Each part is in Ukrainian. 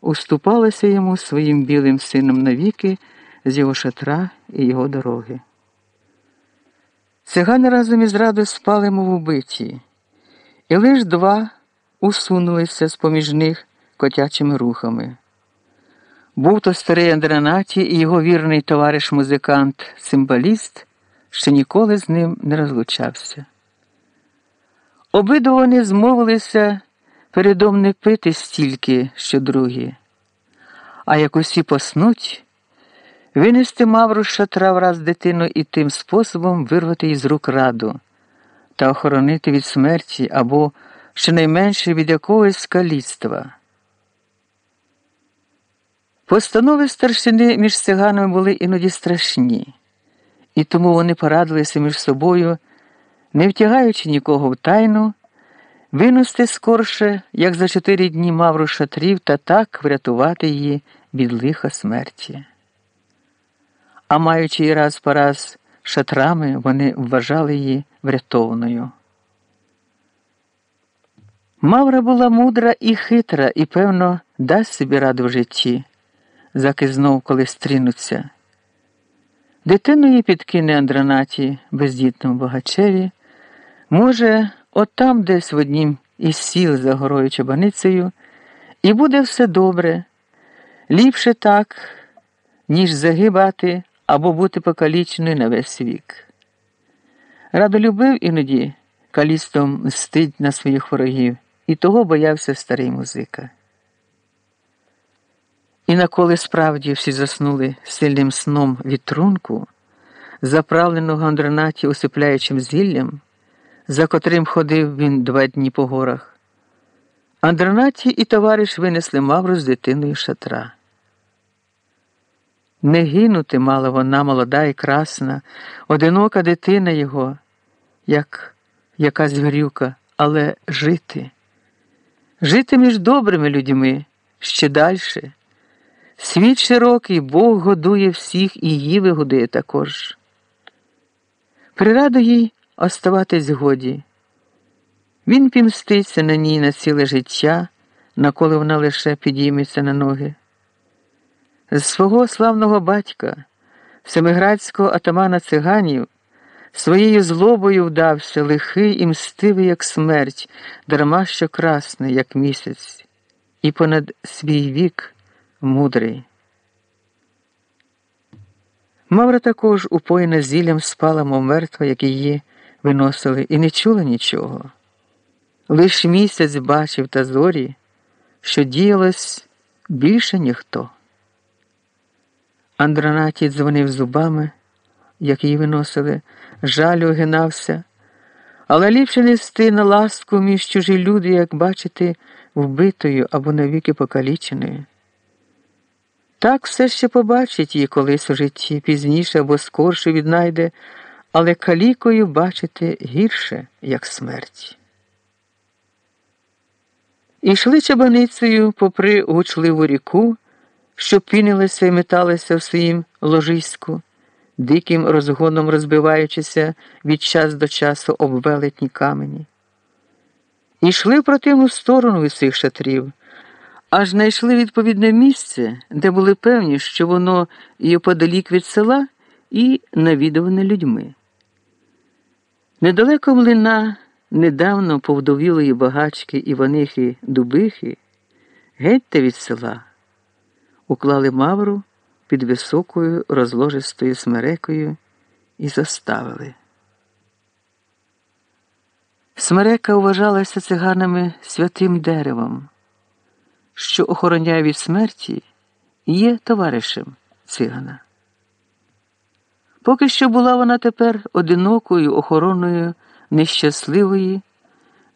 уступалася йому своїм білим сином навіки з його шатра і його дороги. Цигани разом із радо спали, мов убиті, і лиш два усунулися з поміж них котячими рухами. Був то старий Андранаті і його вірний товариш музикант, цимбаліст, що ніколи з ним не розлучався. Обидва вони змовилися передом не пити стільки, що другі, а як усі поснуть, винести мавру шатра враз дитину і тим способом вирвати її з рук раду та охоронити від смерті або щонайменше від якогось каліцтва. Постанови старшини між циганами були іноді страшні, і тому вони порадилися між собою, не втягаючи нікого в тайну, винести скорше, як за чотири дні мавру шатрів, та так врятувати її від лиха смерті. А маючи її раз по раз шатрами, вони вважали її врятованою. Мавра була мудра і хитра, і, певно, дасть собі раду в житті заки знов коли стрінуться. Дитину її підкине Андранаті бездітному богачеві, може, отам десь в однім із сіл за горою чабаницею, і буде все добре, ліпше так, ніж загибати або бути покаліченою на весь вік. Радо любив іноді калістом мстить на своїх ворогів, і того боявся старий музика. І наколи справді всі заснули сильним сном від трунку, заправленого Андронаті усипляючим зіллям, за котрим ходив він два дні по горах, Андронаті і товариш винесли мавру з дитиною шатра. Не гинути мала вона молода і красна, одинока дитина його, як якась грюка, але жити, жити між добрими людьми ще дальше. Світ широкий, Бог годує всіх і її вигодує також. Прирадо їй оставатись годі. Він пімститься на ній на ціле життя, наколи вона лише підійметься на ноги. З свого славного батька, семиградського атамана циганів, своєю злобою вдався лихий і мстивий, як смерть, дарма що красний, як місяць, і понад свій вік мудрий. Мавра також, упоєна зіллям, спала, мов мертва, як її виносили, і не чула нічого. Лиш місяць бачив та зорі, що діялось більше ніхто. Андронаті дзвонив зубами, як її виносили, жалю огинався, але ліпше нести на ласку між чужі люди, як бачити, вбитою або навіки покаліченою. Так все ще побачить її колись у житті, пізніше або скорше віднайде, але калікою бачити гірше, як смерть. Ішли чабаницею попри гучливу ріку, що пінилася і металася в своїм ложиську, диким розгоном розбиваючися від час до часу об велетні камені. Ішли в противну сторону від цих шатрів аж знайшли відповідне місце, де були певні, що воно є подалік від села і навідуване людьми. Недалеко млина недавно повдовілої багачки Іванихи Дубихи, гетьте від села, уклали мавру під високою розложистою смерекою і заставили. Смерека вважалася циганами святим деревом що охороняє від смерті, є товаришем цигана. Поки що була вона тепер одинокою охороною нещасливої,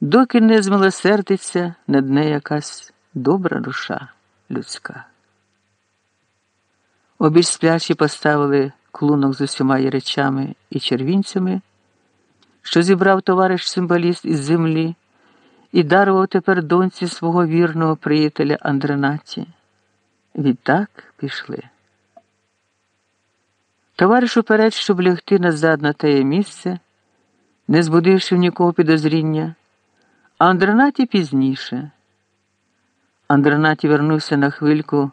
доки не змилосердиться над нею якась добра душа людська. Обіч сплячі поставили клунок з усіма її речами і червінцями, що зібрав товариш символіст із землі і дарував тепер доньці свого вірного приятеля Андренаті. Відтак пішли. Товариш уперед, щоб лягти назад на теє місце, не збудивши в нікого підозріння, а Андренаті пізніше. Андернаті вернувся на хвильку